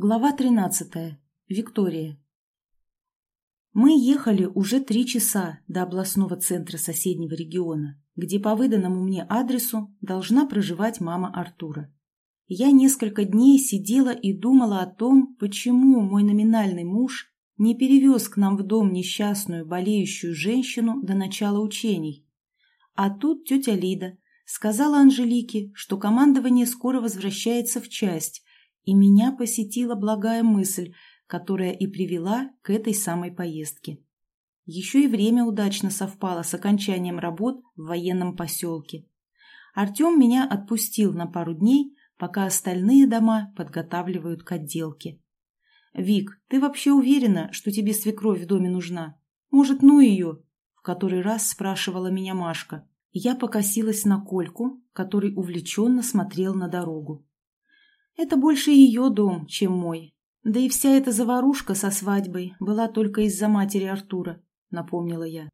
Глава 13. Виктория. Мы ехали уже три часа до областного центра соседнего региона, где по выданному мне адресу должна проживать мама Артура. Я несколько дней сидела и думала о том, почему мой номинальный муж не перевез к нам в дом несчастную болеющую женщину до начала учений. А тут тетя Лида сказала Анжелике, что командование скоро возвращается в часть, и меня посетила благая мысль, которая и привела к этой самой поездке. Еще и время удачно совпало с окончанием работ в военном поселке. Артем меня отпустил на пару дней, пока остальные дома подготавливают к отделке. «Вик, ты вообще уверена, что тебе свекровь в доме нужна? Может, ну ее?» В который раз спрашивала меня Машка. Я покосилась на Кольку, который увлеченно смотрел на дорогу. Это больше ее дом, чем мой. Да и вся эта заварушка со свадьбой была только из-за матери Артура, напомнила я.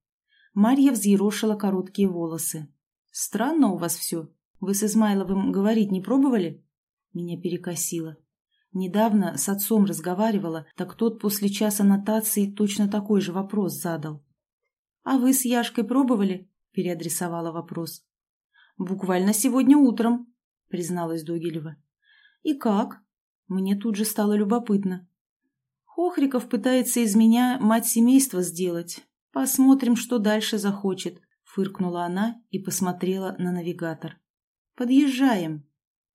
Марья взъерошила короткие волосы. Странно у вас все. Вы с Измайловым говорить не пробовали? Меня перекосило. Недавно с отцом разговаривала, так тот после часа нотации точно такой же вопрос задал. «А вы с Яшкой пробовали?» – переадресовала вопрос. «Буквально сегодня утром», – призналась Догилева. «И как?» Мне тут же стало любопытно. Хохриков пытается из меня мать семейства сделать. Посмотрим, что дальше захочет, фыркнула она и посмотрела на навигатор. Подъезжаем.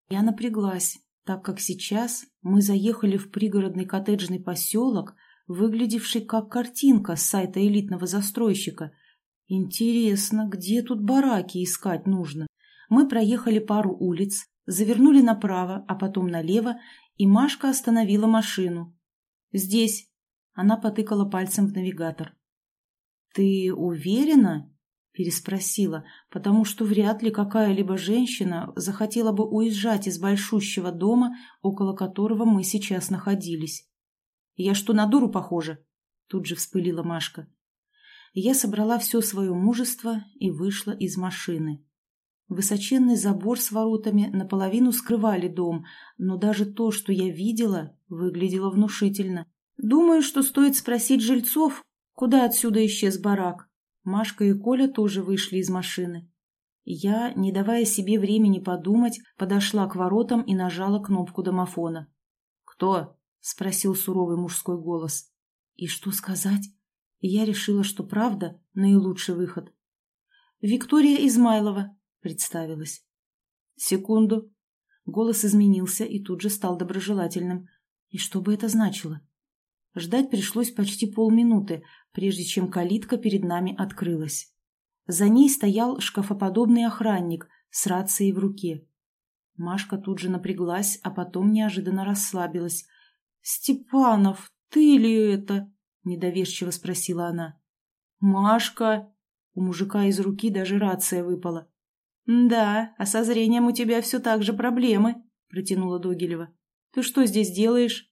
Я напряглась, так как сейчас мы заехали в пригородный коттеджный поселок, выглядевший как картинка с сайта элитного застройщика. Интересно, где тут бараки искать нужно? Мы проехали пару улиц, завернули направо, а потом налево, и Машка остановила машину. «Здесь». Она потыкала пальцем в навигатор. «Ты уверена?» – переспросила, потому что вряд ли какая-либо женщина захотела бы уезжать из большущего дома, около которого мы сейчас находились. «Я что, на дуру похожа?» – тут же вспылила Машка. Я собрала все свое мужество и вышла из машины. Высоченный забор с воротами наполовину скрывали дом, но даже то, что я видела, выглядело внушительно. Думаю, что стоит спросить жильцов, куда отсюда исчез барак. Машка и Коля тоже вышли из машины. Я, не давая себе времени подумать, подошла к воротам и нажала кнопку домофона. «Кто?» — спросил суровый мужской голос. «И что сказать?» Я решила, что правда — наилучший выход. «Виктория Измайлова», представилась. Секунду. Голос изменился и тут же стал доброжелательным. И что бы это значило? Ждать пришлось почти полминуты, прежде чем калитка перед нами открылась. За ней стоял шкафоподобный охранник с рацией в руке. Машка тут же напряглась, а потом неожиданно расслабилась. «Степанов, ты ли это?» – недоверчиво спросила она. «Машка!» У мужика из руки даже рация выпала. «Да, а со зрением у тебя все так же проблемы», — протянула Догилева. «Ты что здесь делаешь?»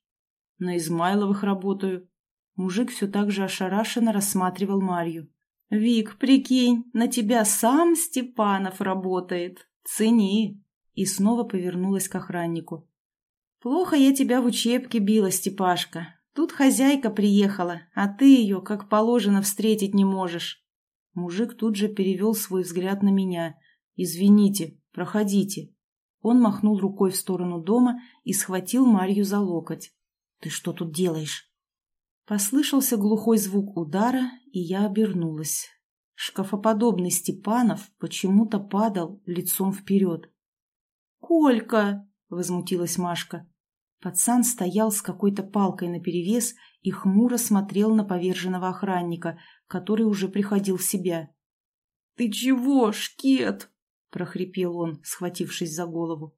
«На Измайловых работаю». Мужик все так же ошарашенно рассматривал Марью. «Вик, прикинь, на тебя сам Степанов работает. Цени!» И снова повернулась к охраннику. «Плохо я тебя в учебке била, Степашка. Тут хозяйка приехала, а ты ее, как положено, встретить не можешь». Мужик тут же перевел свой взгляд на меня — «Извините, проходите». Он махнул рукой в сторону дома и схватил Марью за локоть. «Ты что тут делаешь?» Послышался глухой звук удара, и я обернулась. Шкафоподобный Степанов почему-то падал лицом вперед. «Колька!» — возмутилась Машка. Пацан стоял с какой-то палкой наперевес и хмуро смотрел на поверженного охранника, который уже приходил в себя. «Ты чего, шкет?» — прохрипел он, схватившись за голову.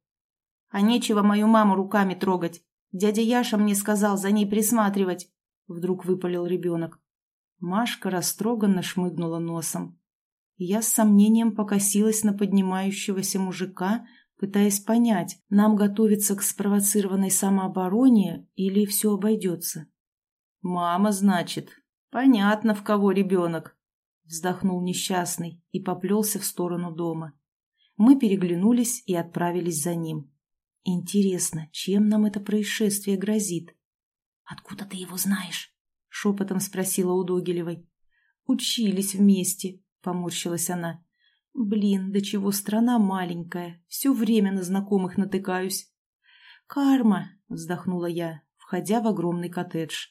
«А нечего мою маму руками трогать. Дядя Яша мне сказал за ней присматривать», — вдруг выпалил ребенок. Машка растроганно шмыгнула носом. Я с сомнением покосилась на поднимающегося мужика, пытаясь понять, нам готовиться к спровоцированной самообороне или все обойдется. «Мама, значит. Понятно, в кого ребенок», — вздохнул несчастный и поплелся в сторону дома. Мы переглянулись и отправились за ним. Интересно, чем нам это происшествие грозит? «Откуда ты его знаешь?» — шепотом спросила у Догилевой. «Учились вместе», — поморщилась она. «Блин, до чего страна маленькая, все время на знакомых натыкаюсь». «Карма», — вздохнула я, входя в огромный коттедж.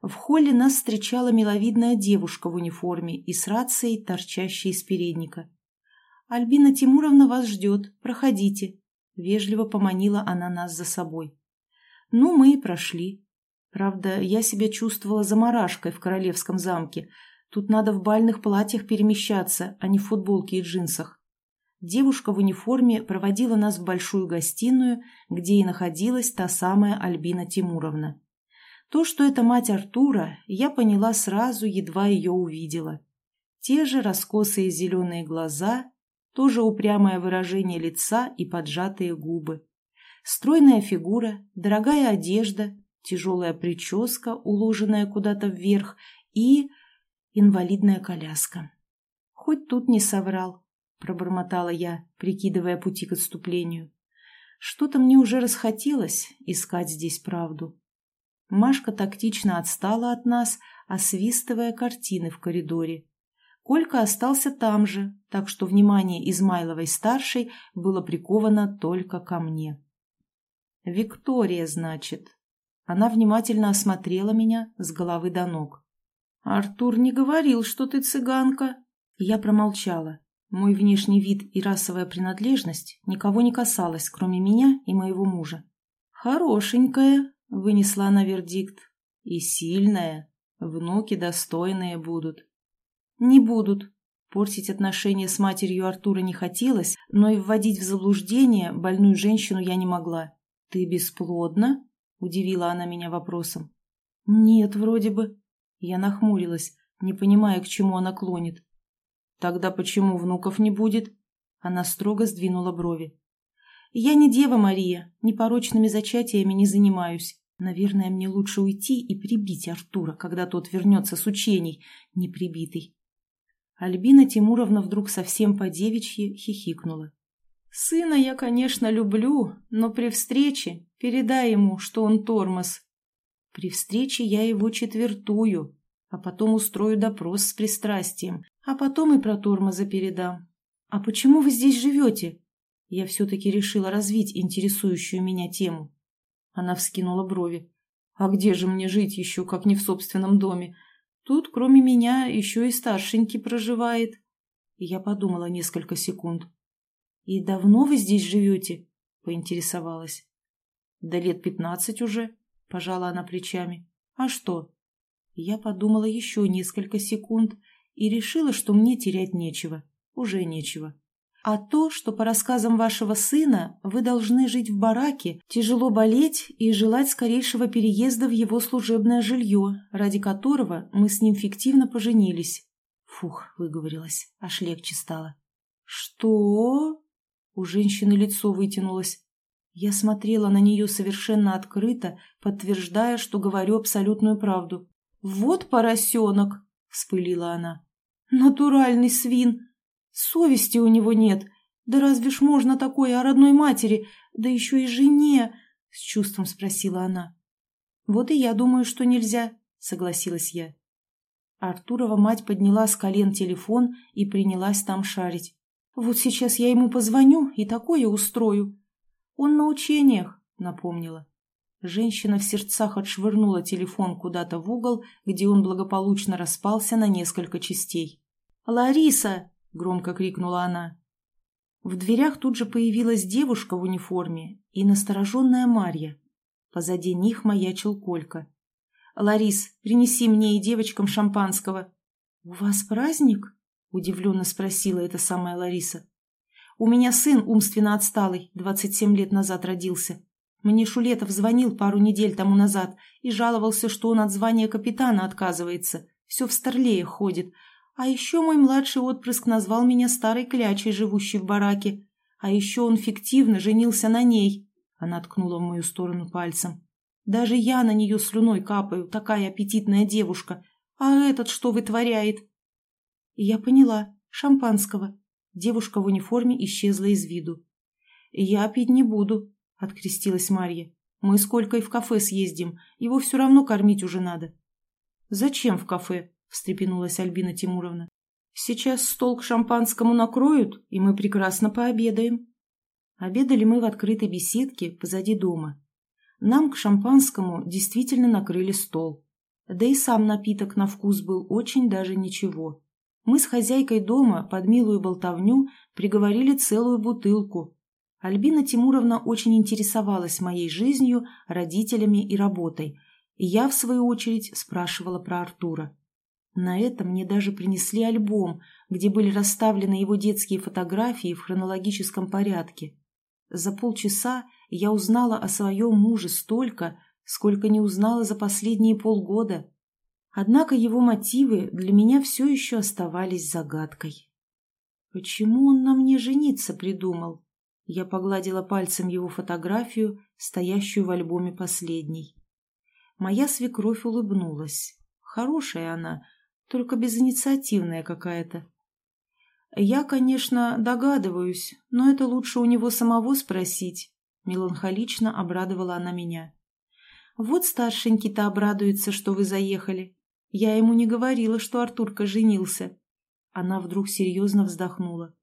В холле нас встречала миловидная девушка в униформе и с рацией, торчащей из передника. «Альбина Тимуровна вас ждет, проходите», — вежливо поманила она нас за собой. Ну, мы и прошли. Правда, я себя чувствовала заморашкой в королевском замке. Тут надо в бальных платьях перемещаться, а не в футболке и джинсах. Девушка в униформе проводила нас в большую гостиную, где и находилась та самая Альбина Тимуровна. То, что это мать Артура, я поняла сразу, едва ее увидела. Те же раскосые зеленые глаза, тоже упрямое выражение лица и поджатые губы. Стройная фигура, дорогая одежда, тяжелая прическа, уложенная куда-то вверх, и инвалидная коляска. «Хоть тут не соврал», — пробормотала я, прикидывая пути к отступлению. «Что-то мне уже расхотелось искать здесь правду». Машка тактично отстала от нас, освистывая картины в коридоре. Колька остался там же, так что внимание Измайловой-старшей было приковано только ко мне. «Виктория, значит», она внимательно осмотрела меня с головы до ног. «Артур не говорил, что ты цыганка». Я промолчала. Мой внешний вид и расовая принадлежность никого не касалась, кроме меня и моего мужа. «Хорошенькая», — вынесла она вердикт. «И сильная. Внуки достойные будут». «Не будут». Портить отношения с матерью Артура не хотелось, но и вводить в заблуждение больную женщину я не могла. «Ты бесплодна?» Удивила она меня вопросом. «Нет, вроде бы». Я нахмурилась, не понимая, к чему она клонит. «Тогда почему внуков не будет?» Она строго сдвинула брови. «Я не дева Мария, непорочными зачатиями не занимаюсь. Наверное, мне лучше уйти и прибить Артура, когда тот вернется с учений, неприбитый». Альбина Тимуровна вдруг совсем по-девичьи хихикнула. Сына я, конечно, люблю, но при встрече передай ему, что он тормоз. При встрече я его четвертую, а потом устрою допрос с пристрастием, а потом и про тормоза передам. А почему вы здесь живете? Я все-таки решила развить интересующую меня тему. Она вскинула брови. А где же мне жить еще, как не в собственном доме? Тут, кроме меня, еще и старшенький проживает. я подумала несколько секунд. «И давно вы здесь живете?» — поинтересовалась. «Да лет пятнадцать уже», — пожала она плечами. «А что?» Я подумала еще несколько секунд и решила, что мне терять нечего. Уже нечего. А то, что по рассказам вашего сына вы должны жить в бараке, тяжело болеть и желать скорейшего переезда в его служебное жилье, ради которого мы с ним фиктивно поженились. Фух, выговорилась, аж легче стало. «Что?» У женщины лицо вытянулось. Я смотрела на нее совершенно открыто, подтверждая, что говорю абсолютную правду. «Вот поросенок!» — вспылила она. «Натуральный свин! Совести у него нет! Да разве ж можно такое о родной матери, да еще и жене?» — с чувством спросила она. «Вот и я думаю, что нельзя», — согласилась я. Артурова мать подняла с колен телефон и принялась там шарить. Вот сейчас я ему позвоню и такое устрою. Он на учениях, напомнила. Женщина в сердцах отшвырнула телефон куда-то в угол, где он благополучно распался на несколько частей. «Лариса!» — громко крикнула она. В дверях тут же появилась девушка в униформе и настороженная Марья. Позади них маячил Колька. «Ларис, принеси мне и девочкам шампанского». «У вас праздник?» — удивленно спросила эта самая Лариса. «У меня сын умственно отсталый, двадцать семь лет назад родился. Мне Шулетов звонил пару недель тому назад и жаловался, что он от звания капитана отказывается, все в старлее ходит. А еще мой младший отпрыск назвал меня старой клячей, живущей в бараке. А еще он фиктивно женился на ней». Она ткнула в мою сторону пальцем. «Даже я на нее слюной капаю, такая аппетитная девушка. А этот что вытворяет?» Я поняла. Шампанского. Девушка в униформе исчезла из виду. «Я пить не буду», — открестилась Марья. «Мы сколько и в кафе съездим, его все равно кормить уже надо». «Зачем в кафе?» – встрепенулась Альбина Тимуровна. «Сейчас стол к шампанскому накроют, и мы прекрасно пообедаем». Обедали мы в открытой беседке позади дома. Нам к шампанскому действительно накрыли стол. Да и сам напиток на вкус был очень даже ничего. Мы с хозяйкой дома под милую болтовню приговорили целую бутылку. Альбина Тимуровна очень интересовалась моей жизнью, родителями и работой, и я, в свою очередь, спрашивала про Артура. На это мне даже принесли альбом, где были расставлены его детские фотографии в хронологическом порядке. За полчаса я узнала о своем муже столько, сколько не узнала за последние полгода. Однако его мотивы для меня все еще оставались загадкой. Почему он на мне жениться придумал? Я погладила пальцем его фотографию, стоящую в альбоме последней. Моя свекровь улыбнулась. Хорошая она, только безинициативная какая-то. Я, конечно, догадываюсь, но это лучше у него самого спросить. Меланхолично обрадовала она меня. Вот старшенький-то обрадуется, что вы заехали. Я ему не говорила, что Артурка женился. Она вдруг серьезно вздохнула.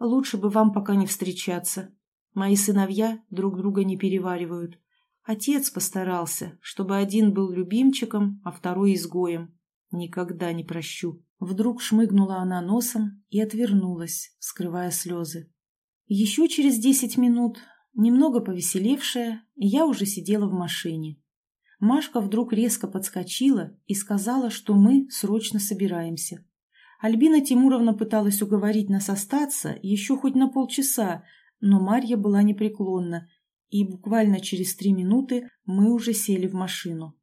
Лучше бы вам пока не встречаться. Мои сыновья друг друга не переваривают. Отец постарался, чтобы один был любимчиком, а второй изгоем. Никогда не прощу. Вдруг шмыгнула она носом и отвернулась, скрывая слезы. Еще через десять минут Немного повеселевшая, я уже сидела в машине. Машка вдруг резко подскочила и сказала, что мы срочно собираемся. Альбина Тимуровна пыталась уговорить нас остаться еще хоть на полчаса, но Марья была непреклонна, и буквально через три минуты мы уже сели в машину.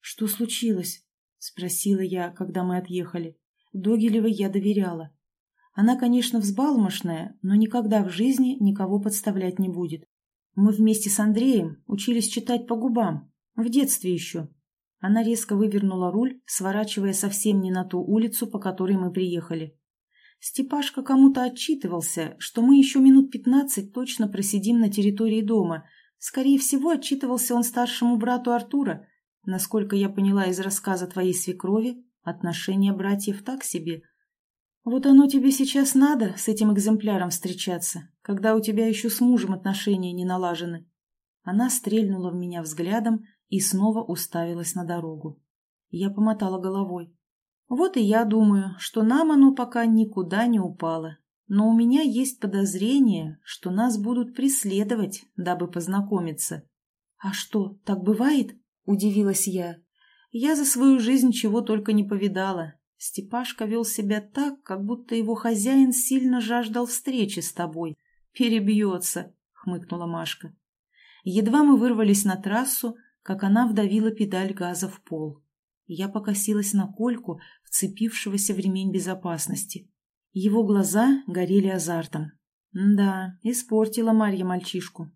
«Что случилось?» — спросила я, когда мы отъехали. Догилевой я доверяла. Она, конечно, взбалмошная, но никогда в жизни никого подставлять не будет. Мы вместе с Андреем учились читать по губам. В детстве еще. Она резко вывернула руль, сворачивая совсем не на ту улицу, по которой мы приехали. Степашка кому-то отчитывался, что мы еще минут пятнадцать точно просидим на территории дома. Скорее всего, отчитывался он старшему брату Артура. Насколько я поняла из рассказа твоей свекрови, отношения братьев так себе – «Вот оно тебе сейчас надо с этим экземпляром встречаться, когда у тебя еще с мужем отношения не налажены». Она стрельнула в меня взглядом и снова уставилась на дорогу. Я помотала головой. «Вот и я думаю, что нам оно пока никуда не упало. Но у меня есть подозрение, что нас будут преследовать, дабы познакомиться». «А что, так бывает?» – удивилась я. «Я за свою жизнь чего только не повидала, Степашка вел себя так, как будто его хозяин сильно жаждал встречи с тобой. «Перебьется», — хмыкнула Машка. Едва мы вырвались на трассу, как она вдавила педаль газа в пол. Я покосилась на Кольку, вцепившегося в ремень безопасности. Его глаза горели азартом. Да, испортила Марья мальчишку.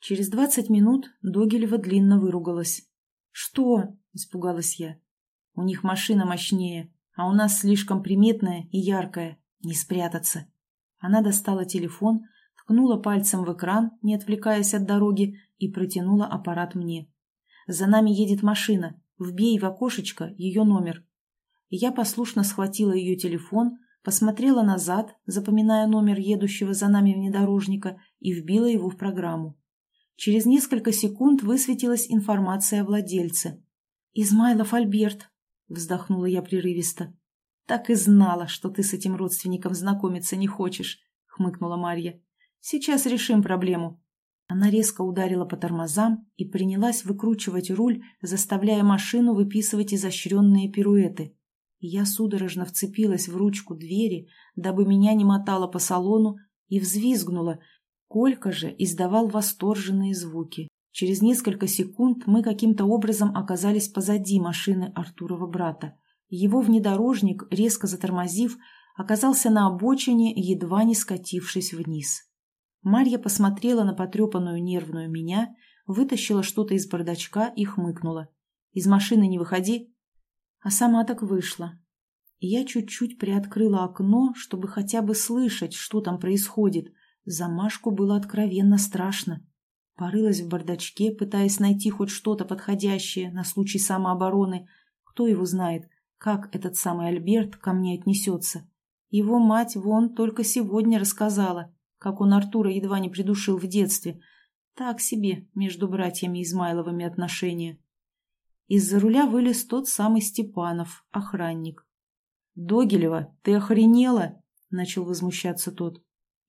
Через двадцать минут Догилева длинно выругалась. «Что?» – испугалась я. «У них машина мощнее а у нас слишком приметная и яркая, не спрятаться. Она достала телефон, ткнула пальцем в экран, не отвлекаясь от дороги, и протянула аппарат мне. «За нами едет машина. Вбей в окошечко ее номер». Я послушно схватила ее телефон, посмотрела назад, запоминая номер едущего за нами внедорожника, и вбила его в программу. Через несколько секунд высветилась информация о владельце. «Измайлов Альберт, Вздохнула я прерывисто. «Так и знала, что ты с этим родственником знакомиться не хочешь», — хмыкнула Марья. «Сейчас решим проблему». Она резко ударила по тормозам и принялась выкручивать руль, заставляя машину выписывать изощренные пируэты. Я судорожно вцепилась в ручку двери, дабы меня не мотало по салону, и взвизгнула. Колька же издавал восторженные звуки. Через несколько секунд мы каким-то образом оказались позади машины Артурова брата. Его внедорожник, резко затормозив, оказался на обочине, едва не скатившись вниз. Марья посмотрела на потрепанную нервную меня, вытащила что-то из бардачка и хмыкнула. «Из машины не выходи!» А сама так вышла. Я чуть-чуть приоткрыла окно, чтобы хотя бы слышать, что там происходит. За Машку было откровенно страшно. Порылась в бардачке, пытаясь найти хоть что-то подходящее на случай самообороны. Кто его знает, как этот самый Альберт ко мне отнесется. Его мать вон только сегодня рассказала, как он Артура едва не придушил в детстве. Так себе между братьями Измайловыми отношения. Из-за руля вылез тот самый Степанов, охранник. «Догилева, ты охренела?» — начал возмущаться тот.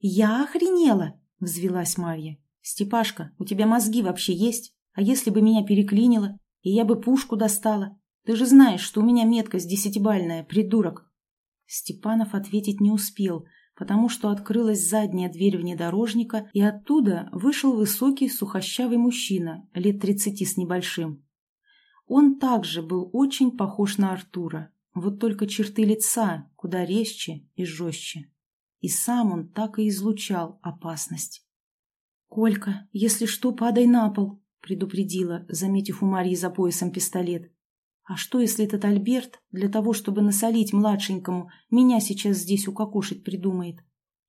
«Я охренела!» — взвелась Марья. «Степашка, у тебя мозги вообще есть? А если бы меня переклинило, и я бы пушку достала? Ты же знаешь, что у меня меткость десятибальная, придурок!» Степанов ответить не успел, потому что открылась задняя дверь внедорожника, и оттуда вышел высокий сухощавый мужчина, лет тридцати с небольшим. Он также был очень похож на Артура, вот только черты лица куда резче и жестче. И сам он так и излучал опасность. «Колька, если что, падай на пол», — предупредила, заметив у Марьи за поясом пистолет. «А что, если этот Альберт для того, чтобы насолить младшенькому, меня сейчас здесь укокошить придумает?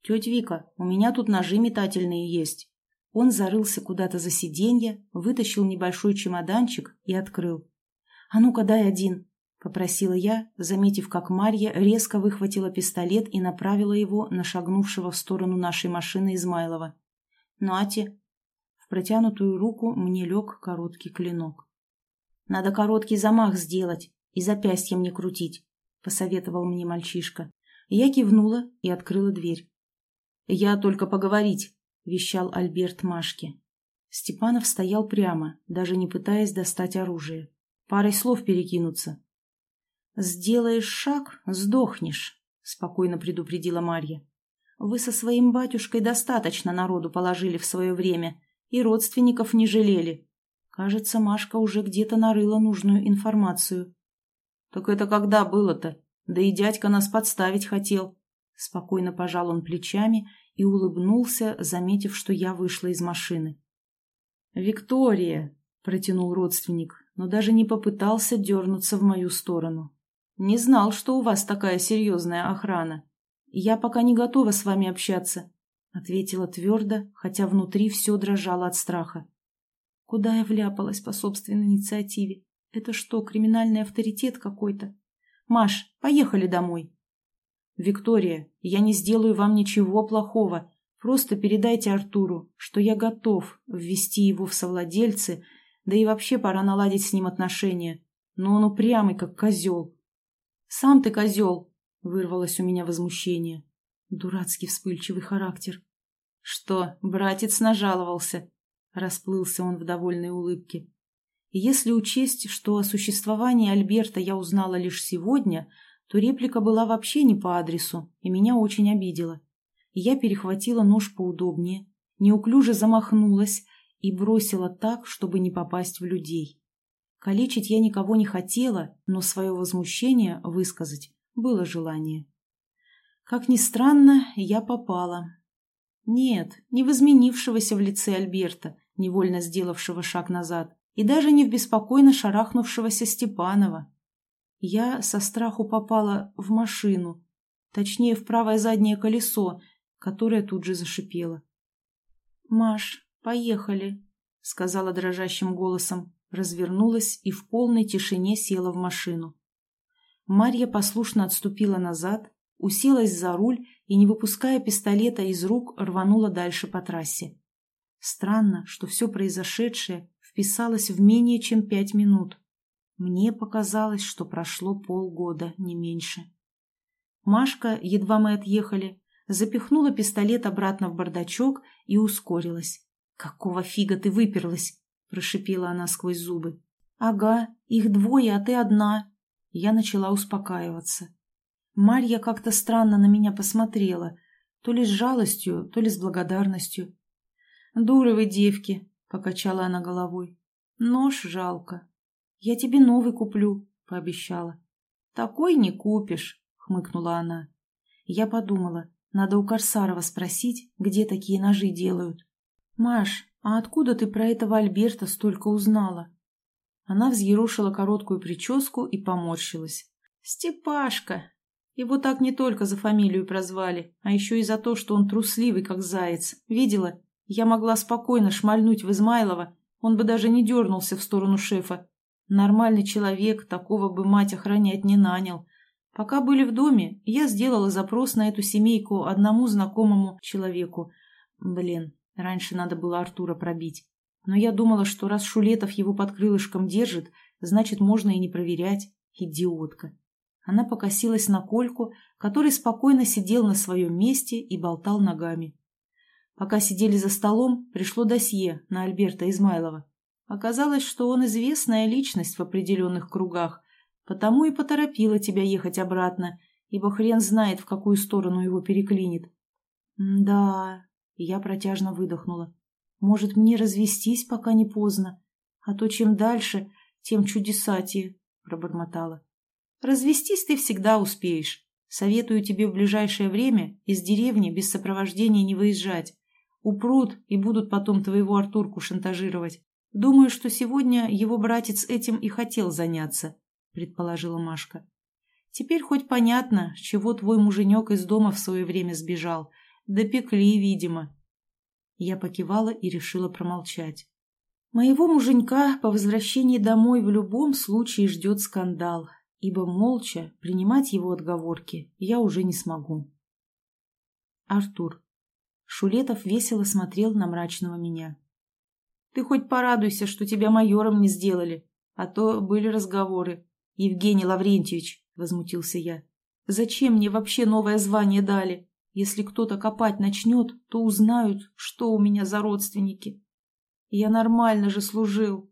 Тетя Вика, у меня тут ножи метательные есть». Он зарылся куда-то за сиденье, вытащил небольшой чемоданчик и открыл. «А ну-ка дай один», — попросила я, заметив, как Марья резко выхватила пистолет и направила его на шагнувшего в сторону нашей машины Измайлова. «Нате!» В протянутую руку мне лег короткий клинок. «Надо короткий замах сделать и запястьем не крутить», — посоветовал мне мальчишка. Я кивнула и открыла дверь. «Я только поговорить», — вещал Альберт Машке. Степанов стоял прямо, даже не пытаясь достать оружие. Парой слов перекинуться. «Сделаешь шаг — сдохнешь», — спокойно предупредила Марья. «Вы со своим батюшкой достаточно народу положили в свое время и родственников не жалели. Кажется, Машка уже где-то нарыла нужную информацию». «Так это когда было-то? Да и дядька нас подставить хотел». Спокойно пожал он плечами и улыбнулся, заметив, что я вышла из машины. «Виктория!» — протянул родственник, но даже не попытался дернуться в мою сторону. «Не знал, что у вас такая серьезная охрана. Я пока не готова с вами общаться», — ответила твердо, хотя внутри все дрожало от страха. «Куда я вляпалась по собственной инициативе? Это что, криминальный авторитет какой-то? Маш, поехали домой». «Виктория, я не сделаю вам ничего плохого. Просто передайте Артуру, что я готов ввести его в совладельцы да и вообще пора наладить с ним отношения. Но он упрямый, как козел. «Сам ты козел!» — вырвалось у меня возмущение. Дурацкий вспыльчивый характер. «Что, братец нажаловался?» — расплылся он в довольной улыбке. Если учесть, что о существовании Альберта я узнала лишь сегодня, то реплика была вообще не по адресу и меня очень обидела. Я перехватила нож поудобнее, неуклюже замахнулась, и бросила так, чтобы не попасть в людей. Калечить я никого не хотела, но свое возмущение высказать было желание. Как ни странно, я попала. Нет, не в изменившегося в лице Альберта, невольно сделавшего шаг назад, и даже не в беспокойно шарахнувшегося Степанова. Я со страху попала в машину, точнее, в правое заднее колесо, которое тут же зашипело. «Маш, «Поехали», — сказала дрожащим голосом, развернулась и в полной тишине села в машину. Марья послушно отступила назад, уселась за руль и, не выпуская пистолета из рук, рванула дальше по трассе. Странно, что все произошедшее вписалось в менее чем пять минут. Мне показалось, что прошло полгода, не меньше. Машка, едва мы отъехали, запихнула пистолет обратно в бардачок и ускорилась. «Какого фига ты выперлась?» – прошипела она сквозь зубы. «Ага, их двое, а ты одна». Я начала успокаиваться. Марья как-то странно на меня посмотрела, то ли с жалостью, то ли с благодарностью. «Дуры вы, девки!» — покачала она головой. «Нож жалко. Я тебе новый куплю», — пообещала. «Такой не купишь», — хмыкнула она. Я подумала, надо у Корсарова спросить, где такие ножи делают. «Маш, а откуда ты про этого Альберта столько узнала?» Она взъерушила короткую прическу и поморщилась. «Степашка! Его так не только за фамилию прозвали, а еще и за то, что он трусливый, как заяц. Видела? Я могла спокойно шмальнуть в Измайлова, он бы даже не дернулся в сторону шефа. Нормальный человек такого бы мать охранять не нанял. Пока были в доме, я сделала запрос на эту семейку одному знакомому человеку. Блин, раньше надо было Артура пробить. Но я думала, что раз Шулетов его под крылышком держит, значит, можно и не проверять. Идиотка. Она покосилась на Кольку, который спокойно сидел на своем месте и болтал ногами. Пока сидели за столом, пришло досье на Альберта Измайлова. Оказалось, что он известная личность в определенных кругах, потому и поторопила тебя ехать обратно, ибо хрен знает, в какую сторону его переклинит. «Да...» — я протяжно выдохнула. «Может, мне развестись, пока не поздно? А то чем дальше, тем чудесатее», — пробормотала. «Развестись ты всегда успеешь. Советую тебе в ближайшее время из деревни без сопровождения не выезжать. Упрут и будут потом твоего Артурку шантажировать. Думаю, что сегодня его братец этим и хотел заняться», — предположила Машка. «Теперь хоть понятно, чего твой муженек из дома в свое время сбежал. Допекли, видимо». Я покивала и решила промолчать. Моего муженька по возвращении домой в любом случае ждет скандал, ибо молча принимать его отговорки я уже не смогу. Артур. Шулетов весело смотрел на мрачного меня. «Ты хоть порадуйся, что тебя майором не сделали, а то были разговоры. Евгений Лаврентьевич», — возмутился я, — «зачем мне вообще новое звание дали? Если кто-то копать начнет, то узнают, что у меня за родственники. Я нормально же служил».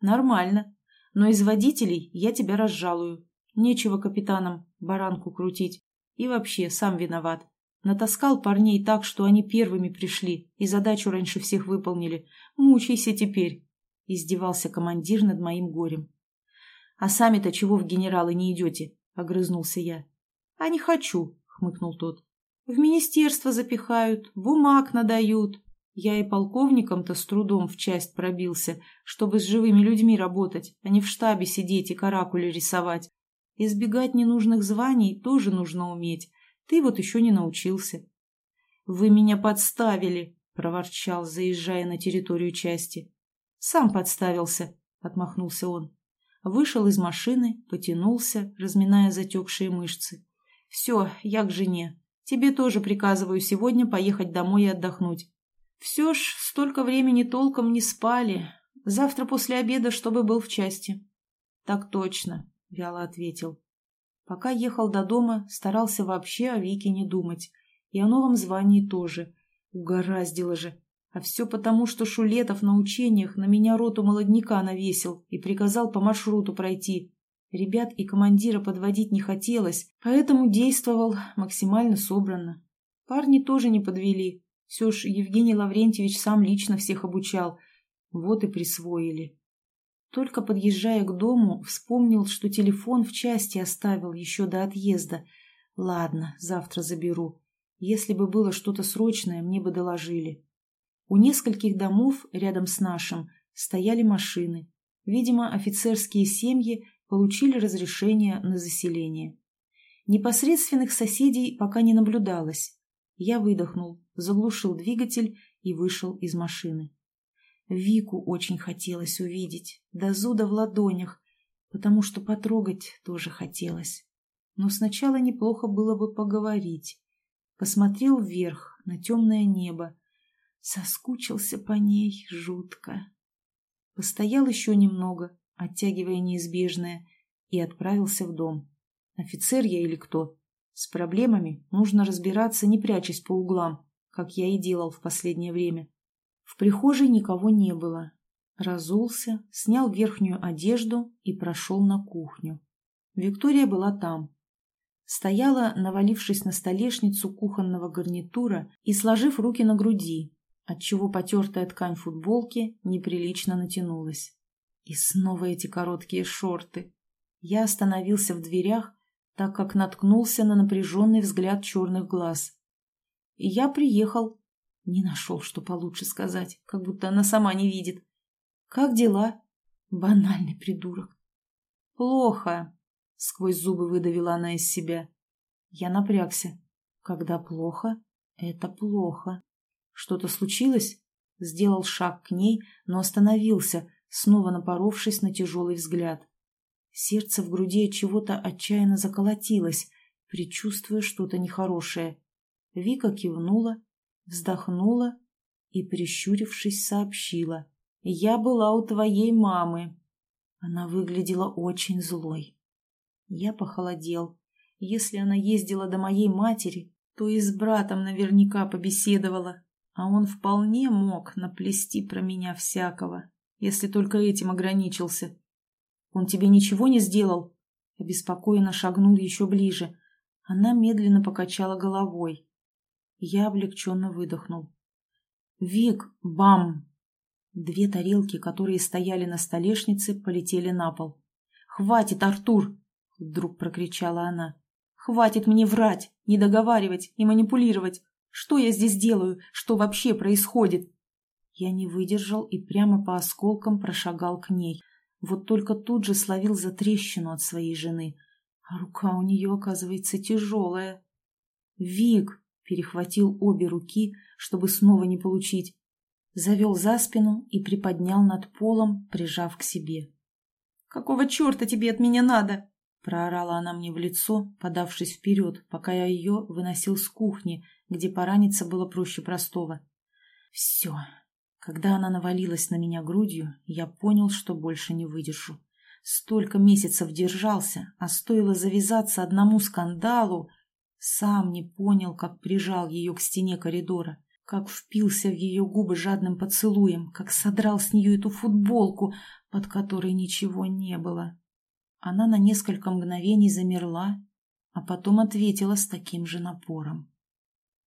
«Нормально, но из водителей я тебя разжалую. Нечего капитанам баранку крутить. И вообще, сам виноват. Натаскал парней так, что они первыми пришли и задачу раньше всех выполнили. Мучайся теперь!» — издевался командир над моим горем. «А сами-то чего в генералы не идете?» — огрызнулся я. «А не хочу», — хмыкнул тот. «В министерство запихают, бумаг надают. Я и полковником-то с трудом в часть пробился, чтобы с живыми людьми работать, а не в штабе сидеть и каракули рисовать. Избегать ненужных званий тоже нужно уметь, ты вот еще не научился. — Вы меня подставили, — проворчал, заезжая на территорию части. — Сам подставился, — отмахнулся он. Вышел из машины, потянулся, разминая затекшие мышцы. — Все, я к жене. Тебе тоже приказываю сегодня поехать домой и отдохнуть. Все ж столько времени толком не спали. Завтра после обеда, чтобы был в части. — Так точно, — вяло ответил. Пока ехал до дома, старался вообще о Вике не думать. И о новом звании тоже. Угораздило же. А все потому, что Шулетов на учениях на меня роту молодняка навесил и приказал по маршруту пройти. Ребят и командира подводить не хотелось, поэтому действовал максимально собранно. Парни тоже не подвели. Все ж Евгений Лаврентьевич сам лично всех обучал. Вот и присвоили. Только подъезжая к дому, вспомнил, что телефон в части оставил еще до отъезда. Ладно, завтра заберу. Если бы было что-то срочное, мне бы доложили. У нескольких домов рядом с нашим стояли машины. Видимо, офицерские семьи получили разрешение на заселение. Непосредственных соседей пока не наблюдалось. Я выдохнул, заглушил двигатель и вышел из машины. Вику очень хотелось увидеть, до зуда в ладонях, потому что потрогать тоже хотелось. Но сначала неплохо было бы поговорить. Посмотрел вверх, на темное небо. Соскучился по ней жутко. Постоял еще немного, оттягивая неизбежное, и отправился в дом. Офицер я или кто? С проблемами нужно разбираться, не прячась по углам, как я и делал в последнее время. В прихожей никого не было. Разулся, снял верхнюю одежду и прошел на кухню. Виктория была там. Стояла, навалившись на столешницу кухонного гарнитура и сложив руки на груди, отчего потертая ткань футболки неприлично натянулась. И снова эти короткие шорты. Я остановился в дверях, так как наткнулся на напряженный взгляд черных глаз. «Я приехал», не нашел, что получше сказать, как будто она сама не видит. «Как дела?» Банальный придурок. «Плохо», — сквозь зубы выдавила она из себя. Я напрягся. «Когда плохо, это плохо». Что-то случилось?» Сделал шаг к ней, но остановился, снова напоровшись на тяжелый взгляд. Сердце в груди от чего-то отчаянно заколотилось, предчувствуя что-то нехорошее. Вика кивнула, вздохнула и, прищурившись, сообщила. «Я была у твоей мамы». Она выглядела очень злой. Я похолодел. Если она ездила до моей матери, то и с братом наверняка побеседовала, а он вполне мог наплести про меня всякого, если только этим ограничился. Он тебе ничего не сделал?» Обеспокоенно шагнул еще ближе. Она медленно покачала головой. Я облегченно выдохнул. «Вик, бам!» Две тарелки, которые стояли на столешнице, полетели на пол. «Хватит, Артур!» — вдруг прокричала она. «Хватит мне врать, не договаривать и манипулировать! Что я здесь делаю? Что вообще происходит?» Я не выдержал и прямо по осколкам прошагал к ней. Вот только тут же словил за трещину от своей жены. А рука у нее, оказывается, тяжелая. «Вик!» — перехватил обе руки, чтобы снова не получить. Завел за спину и приподнял над полом, прижав к себе. «Какого черта тебе от меня надо?» — проорала она мне в лицо, подавшись вперед, пока я ее выносил с кухни, где пораниться было проще простого. «Все, когда она навалилась на меня грудью, я понял, что больше не выдержу. Столько месяцев держался, а стоило завязаться одному скандалу. Сам не понял, как прижал ее к стене коридора, как впился в ее губы жадным поцелуем, как содрал с нее эту футболку, под которой ничего не было. Она на несколько мгновений замерла, а потом ответила с таким же напором.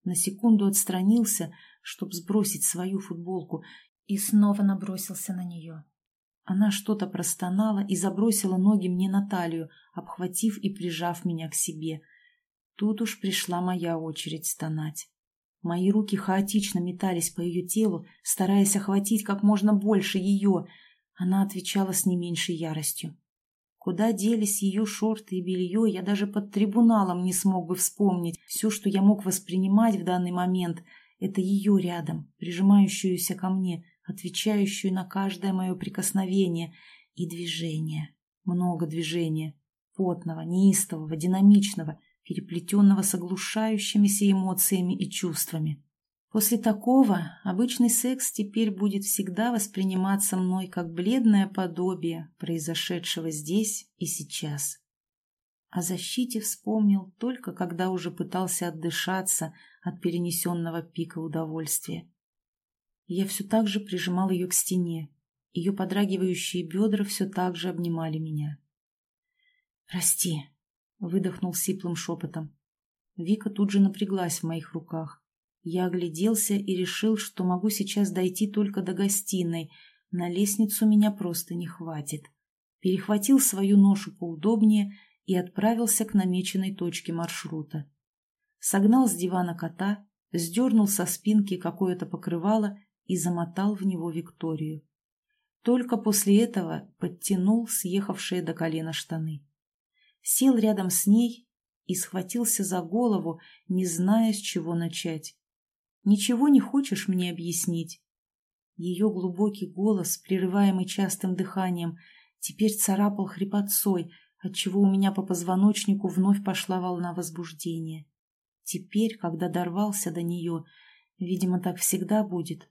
На секунду отстранился, чтобы сбросить свою футболку, и снова набросился на нее. Она что-то простонала и забросила ноги мне на талию, обхватив и прижав меня к себе. Тут уж пришла моя очередь стонать. Мои руки хаотично метались по ее телу, стараясь охватить как можно больше ее. Она отвечала с не меньшей яростью. Куда делись ее шорты и белье, я даже под трибуналом не смог бы вспомнить. Все, что я мог воспринимать в данный момент, это ее рядом, прижимающуюся ко мне, отвечающую на каждое мое прикосновение и движение. Много движения. Потного, неистового, динамичного, переплетенного с оглушающимися эмоциями и чувствами. После такого обычный секс теперь будет всегда восприниматься мной как бледное подобие произошедшего здесь и сейчас. О защите вспомнил только когда уже пытался отдышаться от перенесенного пика удовольствия. Я все так же прижимал ее к стене. Ее подрагивающие бедра все так же обнимали меня. «Прости», — выдохнул сиплым шепотом. Вика тут же напряглась в моих руках. Я огляделся и решил, что могу сейчас дойти только до гостиной. На лестницу меня просто не хватит. Перехватил свою ношу поудобнее и отправился к намеченной точке маршрута. Согнал с дивана кота, сдернул со спинки какое-то покрывало и замотал в него Викторию. Только после этого подтянул съехавшие до колена штаны. Сел рядом с ней и схватился за голову, не зная, с чего начать. Ничего не хочешь мне объяснить?» Ее глубокий голос, прерываемый частым дыханием, теперь царапал хрипотцой, отчего у меня по позвоночнику вновь пошла волна возбуждения. Теперь, когда дорвался до нее, видимо, так всегда будет.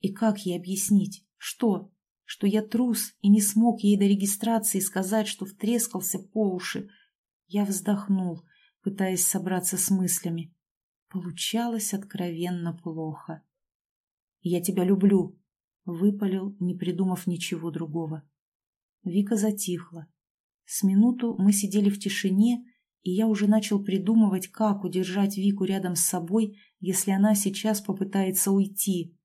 И как ей объяснить? Что? Что я трус и не смог ей до регистрации сказать, что втрескался по уши. Я вздохнул, пытаясь собраться с мыслями. Получалось откровенно плохо. «Я тебя люблю», — выпалил, не придумав ничего другого. Вика затихла. С минуту мы сидели в тишине, и я уже начал придумывать, как удержать Вику рядом с собой, если она сейчас попытается уйти.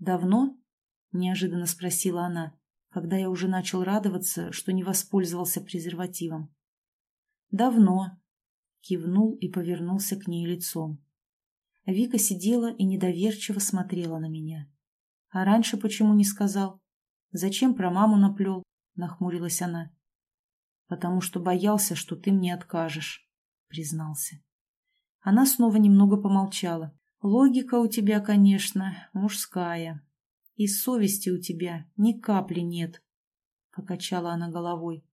«Давно?» — неожиданно спросила она, когда я уже начал радоваться, что не воспользовался презервативом. «Давно», — кивнул и повернулся к ней лицом. Вика сидела и недоверчиво смотрела на меня. «А раньше почему не сказал? Зачем про маму наплел?» — нахмурилась она. «Потому что боялся, что ты мне откажешь», — признался. Она снова немного помолчала. Логика у тебя, конечно, мужская. И совести у тебя ни капли нет, — покачала она головой.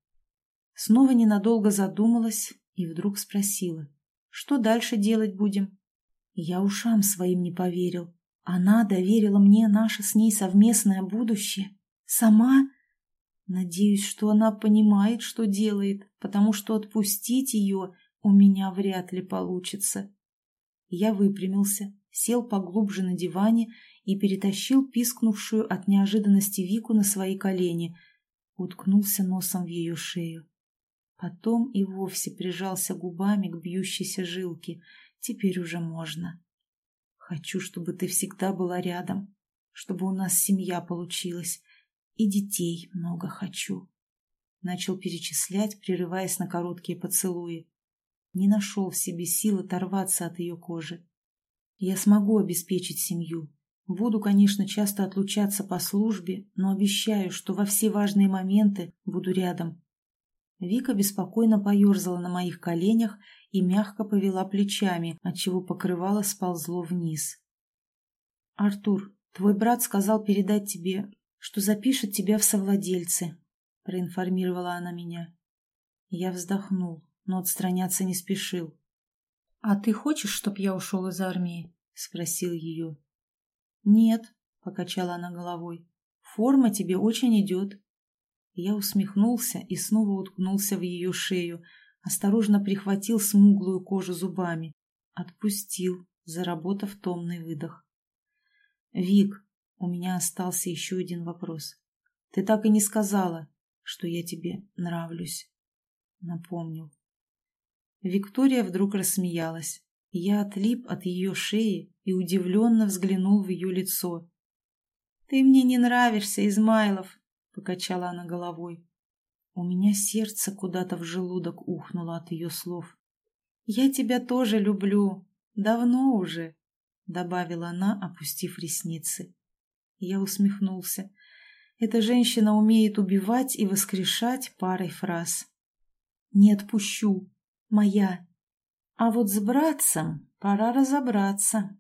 Снова ненадолго задумалась и вдруг спросила, что дальше делать будем? Я ушам своим не поверил. Она доверила мне наше с ней совместное будущее. Сама? Надеюсь, что она понимает, что делает, потому что отпустить ее у меня вряд ли получится. Я выпрямился, сел поглубже на диване и перетащил пискнувшую от неожиданности Вику на свои колени, уткнулся носом в ее шею. Потом и вовсе прижался губами к бьющейся жилке. Теперь уже можно. Хочу, чтобы ты всегда была рядом, чтобы у нас семья получилась. И детей много хочу. Начал перечислять, прерываясь на короткие поцелуи. Не нашел в себе сил оторваться от ее кожи. Я смогу обеспечить семью. Буду, конечно, часто отлучаться по службе, но обещаю, что во все важные моменты буду рядом. Вика беспокойно поерзала на моих коленях и мягко повела плечами, отчего покрывало сползло вниз. «Артур, твой брат сказал передать тебе, что запишет тебя в совладельцы», — проинформировала она меня. Я вздохнул, но отстраняться не спешил. «А ты хочешь, чтоб я ушел из армии?» — спросил ее. «Нет», — покачала она головой, — «форма тебе очень идет». Я усмехнулся и снова уткнулся в ее шею, осторожно прихватил смуглую кожу зубами. Отпустил, заработав томный выдох. «Вик, у меня остался еще один вопрос. Ты так и не сказала, что я тебе нравлюсь». Напомнил. Виктория вдруг рассмеялась. Я отлип от ее шеи и удивленно взглянул в ее лицо. «Ты мне не нравишься, Измайлов!» — покачала она головой. У меня сердце куда-то в желудок ухнуло от ее слов. «Я тебя тоже люблю. Давно уже», — добавила она, опустив ресницы. Я усмехнулся. Эта женщина умеет убивать и воскрешать парой фраз. «Не отпущу. Моя. А вот с братцем пора разобраться».